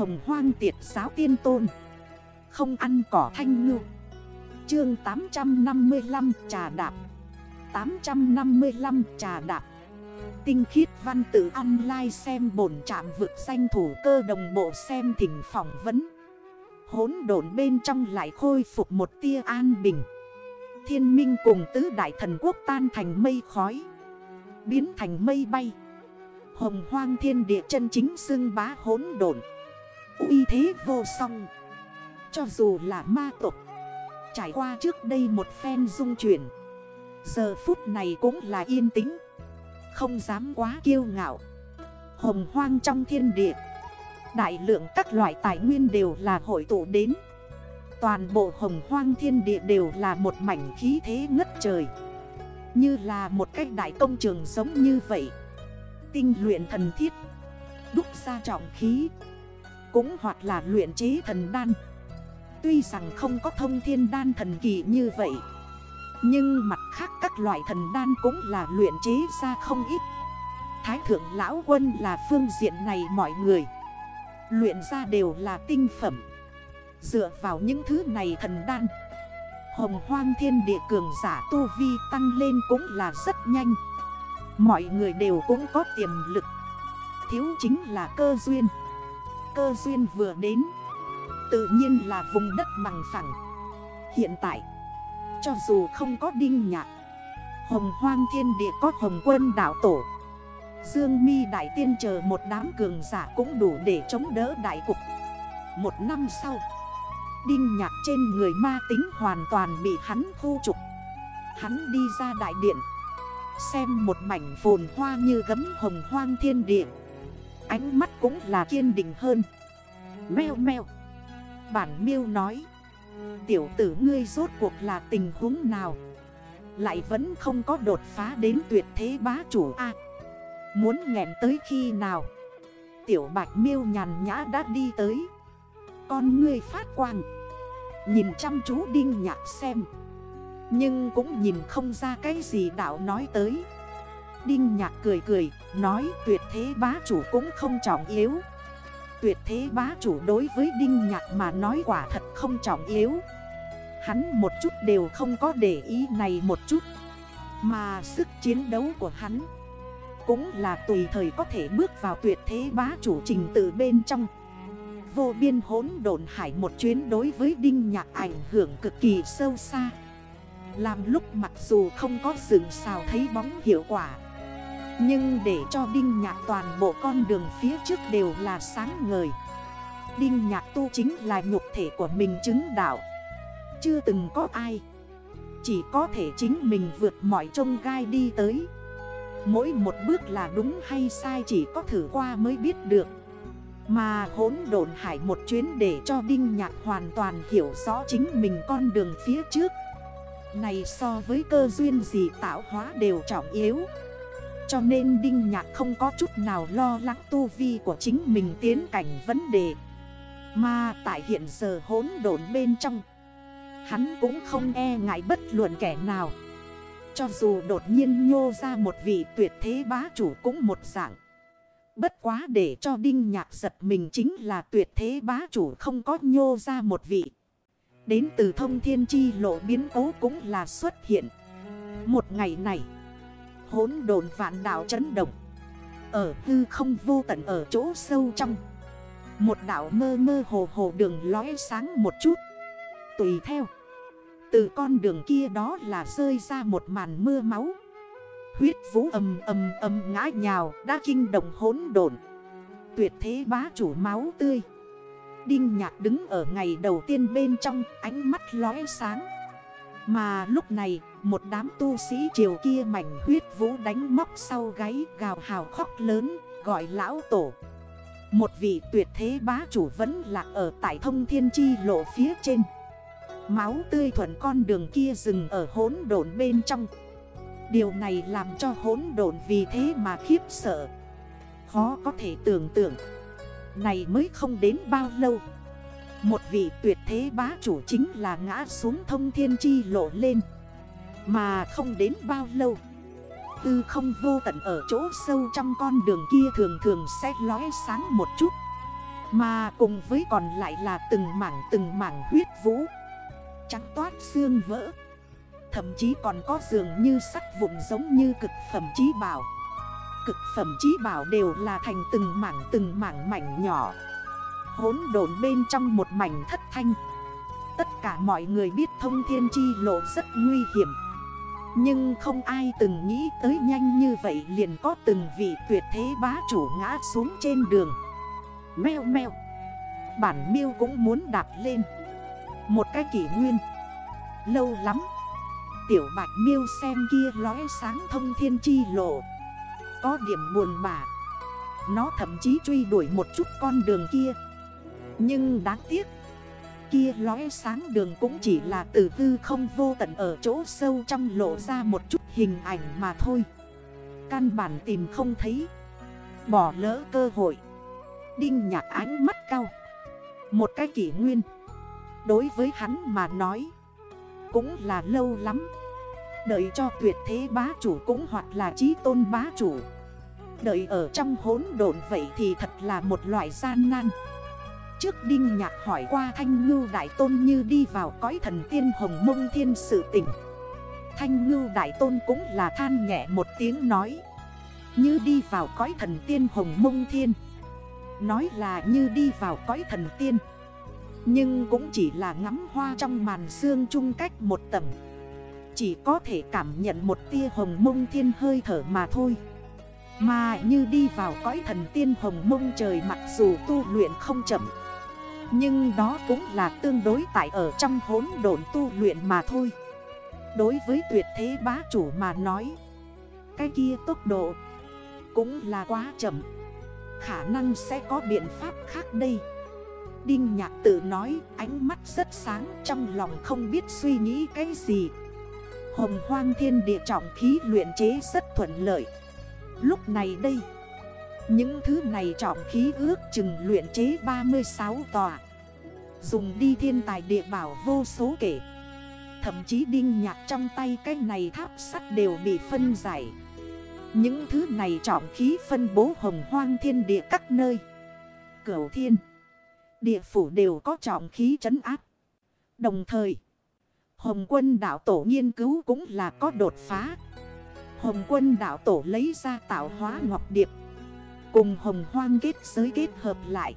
Hồng hoang tiệt giáo tiên tôn. Không ăn cỏ thanh ngư. Chương 855 trà đạp. 855 trà đạp. Tinh khiết văn tự online xem bổn trạm vực danh thủ cơ đồng bộ xem thỉnh phỏng vấn. Hốn độn bên trong lại khôi phục một tia an bình. Thiên minh cùng tứ đại thần quốc tan thành mây khói. Biến thành mây bay. Hồng hoang thiên địa chân chính xưng bá hốn độn uy thế vô song. Cho dù là ma tục Trải qua trước đây một phen dung chuyển, Giờ phút này cũng là yên tĩnh, Không dám quá kiêu ngạo. Hồng hoang trong thiên địa, Đại lượng các loại tài nguyên đều là hội tụ đến. Toàn bộ hồng hoang thiên địa đều là một mảnh khí thế ngất trời. Như là một cách đại công trường giống như vậy. Tinh luyện thần thiết, Đúc ra trọng khí. Cũng hoặc là luyện chế thần đan. Tuy rằng không có thông thiên đan thần kỳ như vậy, Nhưng mặt khác các loại thần đan cũng là luyện chế ra không ít. Thái thượng lão quân là phương diện này mọi người Luyện ra đều là tinh phẩm. Dựa vào những thứ này thần đan, Hồng hoang thiên địa cường giả tu vi tăng lên cũng là rất nhanh. Mọi người đều cũng có tiềm lực. Thiếu chính là cơ duyên. Cơ duyên vừa đến. Tự nhiên là vùng đất bằng phẳng. Hiện tại, Cho dù không có đinh nhạc, Hồng hoang thiên địa có hồng quân đảo tổ. Dương mi đại tiên chờ một đám cường giả cũng đủ để chống đỡ đại cục. Một năm sau, Đinh nhạc trên người ma tính hoàn toàn bị hắn khu trục. Hắn đi ra đại điện, Xem một mảnh phồn hoa như gấm hồng hoang thiên địa. Ánh mắt cũng là kiên định hơn. Mèo mèo Bản miêu nói, Tiểu tử ngươi rốt cuộc là tình huống nào? Lại vẫn không có đột phá đến tuyệt thế bá chủ A. Muốn nghẹn tới khi nào? Tiểu bạch miêu nhàn nhã đã đi tới. Con ngươi phát quang. Nhìn chăm chú đinh nhạc xem. Nhưng cũng nhìn không ra cái gì đạo nói tới. Đinh nhạc cười cười, Nói tuyệt thế bá chủ cũng không trọng yếu. Tuyệt thế bá chủ đối với Đinh Nhạc mà nói quả thật không trọng yếu. Hắn một chút đều không có để ý này một chút. Mà sức chiến đấu của hắn Cũng là tùy thời có thể bước vào tuyệt thế bá chủ trình tự bên trong. Vô biên hốn đồn hải một chuyến đối với Đinh Nhạc ảnh hưởng cực kỳ sâu xa. Làm lúc mặc dù không có rừng xào thấy bóng hiệu quả nhưng để cho Đinh Nhạc toàn bộ con đường phía trước đều là sáng ngời. Đinh Nhạc tu chính là nhục thể của mình chứng đạo. Chưa từng có ai. Chỉ có thể chính mình vượt mọi trông gai đi tới. Mỗi một bước là đúng hay sai chỉ có thử qua mới biết được. Mà hốn độn hải một chuyến để cho Đinh Nhạc hoàn toàn hiểu rõ chính mình con đường phía trước. Này so với cơ duyên gì tạo hóa đều trọng yếu cho nên Đinh Nhạc không có chút nào lo lắng tu vi của chính mình tiến cảnh vấn đề. Mà tại hiện giờ hốn đồn bên trong, Hắn cũng không e ngại bất luận kẻ nào. Cho dù đột nhiên nhô ra một vị tuyệt thế bá chủ cũng một dạng. Bất quá để cho Đinh Nhạc giật mình chính là tuyệt thế bá chủ không có nhô ra một vị. Đến từ thông thiên chi lộ biến cố cũng là xuất hiện. Một ngày này hốn đồn vạn đảo chấn động. Ở hư không vô tận ở chỗ sâu trong. Một đảo mơ mơ hồ hồ đường lóe sáng một chút. Tùy theo. Từ con đường kia đó là rơi ra một màn mưa máu. Huyết vũ âm âm âm ngã nhào, đã kinh động hốn đồn Tuyệt thế bá chủ máu tươi. Đinh nhạc đứng ở ngày đầu tiên bên trong, ánh mắt lóe sáng. Mà lúc này một đám tu sĩ triều kia mảnh huyết vũ đánh móc sau gáy gào hào khóc lớn, gọi lão tổ. Một vị tuyệt thế bá chủ vẫn lạc ở tại thông thiên chi lộ phía trên. Máu tươi thuận con đường kia dừng ở hốn đồn bên trong. Điều này làm cho hốn đồn vì thế mà khiếp sợ. Khó có thể tưởng tượng. Này mới không đến bao lâu. Một vị tuyệt thế bá chủ chính là ngã xuống thông thiên chi lộ lên mà không đến bao lâu. Tư không vô tận ở chỗ sâu trong con đường kia thường thường sẽ lóe sáng một chút. Mà cùng với còn lại là từng mảng từng mảng huyết vũ. Trắng toát xương vỡ. Thậm chí còn có dường như sắt vụn giống như cực phẩm trí bảo. Cực phẩm trí bảo đều là thành từng mảng từng mảng mảnh nhỏ. Hốn đồn bên trong một mảnh thất thanh. Tất cả mọi người biết thông thiên chi lộ rất nguy hiểm. Nhưng không ai từng nghĩ tới nhanh như vậy liền có từng vị tuyệt thế bá chủ ngã xuống trên đường. Mèo mèo. Bản miêu cũng muốn đạp lên. Một cái kỷ nguyên. Lâu lắm. Tiểu bạch miêu xem kia lóe sáng thông thiên chi lộ. Có điểm buồn bã. Nó thậm chí truy đuổi một chút con đường kia. Nhưng đáng tiếc Kia lóe sáng đường cũng chỉ là từ tư không vô tận ở chỗ sâu trong lộ ra một chút hình ảnh mà thôi. Căn bản tìm không thấy. Bỏ lỡ cơ hội. Đinh nhạc ánh mắt cao. Một cái kỷ nguyên. Đối với hắn mà nói, Cũng là lâu lắm. Đợi cho tuyệt thế bá chủ cũng hoặc là trí tôn bá chủ. Đợi ở trong hốn độn vậy thì thật là một loại gian nan. Trước Đinh Nhạc hỏi qua Thanh Ngưu Đại Tôn như đi vào cõi thần tiên hồng mông thiên sự tỉnh Thanh Ngưu Đại Tôn cũng là than nhẹ một tiếng nói, Như đi vào cõi thần tiên hồng mông thiên. Nói là như đi vào cõi thần tiên, Nhưng cũng chỉ là ngắm hoa trong màn xương chung cách một tầng. Chỉ có thể cảm nhận một tia hồng mông thiên hơi thở mà thôi. Mà như đi vào cõi thần tiên hồng mông trời mặc dù tu luyện không chậm nhưng đó cũng là tương đối tại ở trong hốn độn tu luyện mà thôi. Đối với tuyệt thế bá chủ mà nói, Cái kia tốc độ cũng là quá chậm. Khả năng sẽ có biện pháp khác đây. Đinh nhạc tự nói, ánh mắt rất sáng trong lòng không biết suy nghĩ cái gì. Hồng hoang thiên địa trọng khí luyện chế rất thuận lợi. Lúc này đây những thứ này trọng khí ước chừng luyện chế 36 tòa Dùng đi thiên tài địa bảo vô số kể Thậm chí đinh nhạc trong tay cái này tháp sắt đều bị phân giải những thứ này trọng khí phân bố hồng hoang thiên địa các nơi. Cửu thiên. Địa phủ đều có trọng khí trấn áp. Đồng thời. Hồng quân đảo tổ nghiên cứu cũng là có đột phá. Hồng quân đảo tổ lấy ra tạo hóa ngọc điệp. Cùng hồng hoang kết giới kết hợp lại.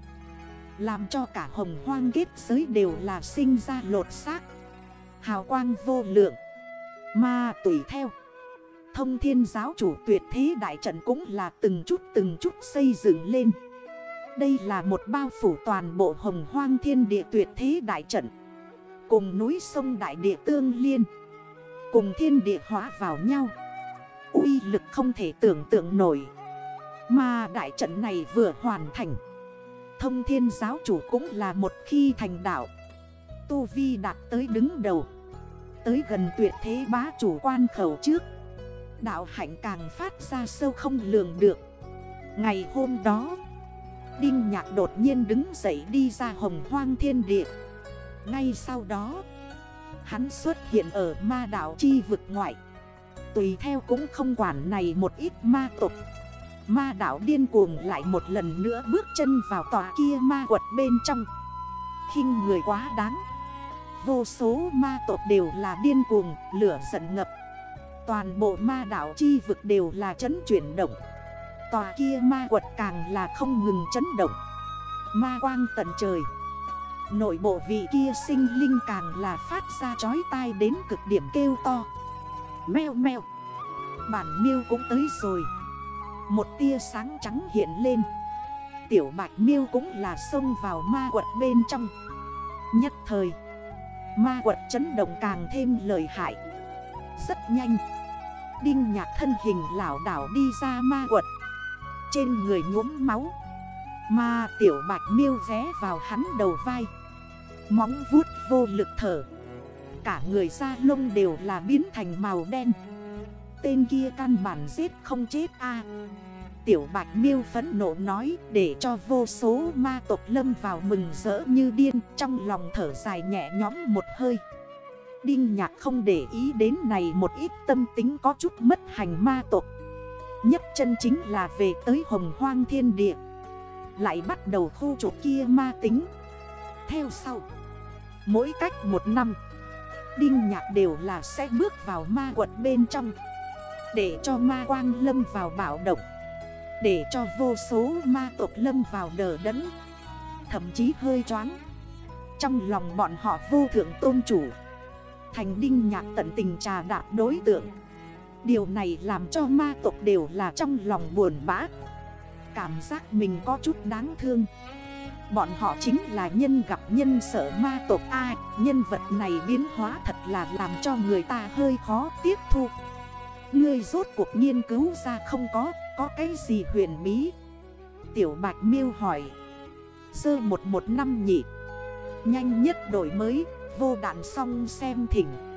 Làm cho cả hồng hoang kết giới đều là sinh ra lột xác. Hào quang vô lượng. Mà tùy theo. Thông thiên giáo chủ tuyệt thế đại trận cũng là từng chút từng chút xây dựng lên Đây là một bao phủ toàn bộ hồng hoang thiên địa tuyệt thế đại trận Cùng núi sông đại địa tương liên Cùng thiên địa hóa vào nhau uy lực không thể tưởng tượng nổi mà đại trận này vừa hoàn thành. Thông thiên giáo chủ cũng là một khi thành đạo. Tu Vi đạt tới đứng đầu. Tới gần tuyệt thế bá chủ quan khẩu trước. Đạo hạnh càng phát ra sâu không lường được. Ngày hôm đó, Đinh nhạc đột nhiên đứng dậy đi ra hồng hoang thiên địa. Ngay sau đó, Hắn xuất hiện ở ma đảo chi vực ngoại. Tùy theo cũng không quản này một ít ma tục Ma đảo điên cuồng lại một lần nữa bước chân vào tòa kia ma quật bên trong. Khinh người quá đáng. Vô số ma tộc đều là điên cuồng, lửa giận ngập. Toàn bộ ma đảo chi vực đều là chấn chuyển động. Tòa kia ma quật càng là không ngừng chấn động. Ma quang tận trời. Nội bộ vị kia sinh linh càng là phát ra chói tai đến cực điểm kêu to. Mèo mèo. Bản miêu cũng tới rồi. Một tia sáng trắng hiện lên. Tiểu bạch miêu cũng là xông vào ma quật bên trong. Nhất thời, Ma quật chấn động càng thêm lợi hại. Rất nhanh, Đinh nhạc thân hình lảo đảo đi ra ma quật. Trên người nhuốm máu Mà tiểu bạch miêu ghé vào hắn đầu vai. Móng vuốt vô lực thở. Cả người da lông đều là biến thành màu đen. Tên kia căn bản giết không chết a. Tiểu bạch miêu phấn nộ nói, Để cho vô số ma tộc lâm vào mừng rỡ như điên, Trong lòng thở dài nhẹ nhõm một hơi. Đinh nhạc không để ý đến này một ít tâm tính có chút mất hành ma tộc. Nhất chân chính là về tới hồng hoang thiên địa. Lại bắt đầu khu trục kia ma tính. Theo sau, Mỗi cách một năm, Đinh nhạc đều là sẽ bước vào ma quật bên trong. Để cho ma quang lâm vào bảo động. Để cho vô số ma tộc lâm vào đờ đẫn. Thậm chí hơi choáng. Trong lòng bọn họ vô thượng tôn chủ. Thành đinh nhạc tận tình trà đạp đối tượng. Điều này làm cho ma tộc đều là trong lòng buồn bã. Cảm giác mình có chút đáng thương. Bọn họ chính là nhân gặp nhân sợ ma tộc ai. Nhân vật này biến hóa thật là làm cho người ta hơi khó tiếp thu. Ngươi rốt cuộc nghiên cứu ra không có Có cái gì huyền bí? Tiểu Bạch miêu hỏi. Sơ 115 nhị Nhanh nhất đổi mới, Vô đạn xong xem thỉnh.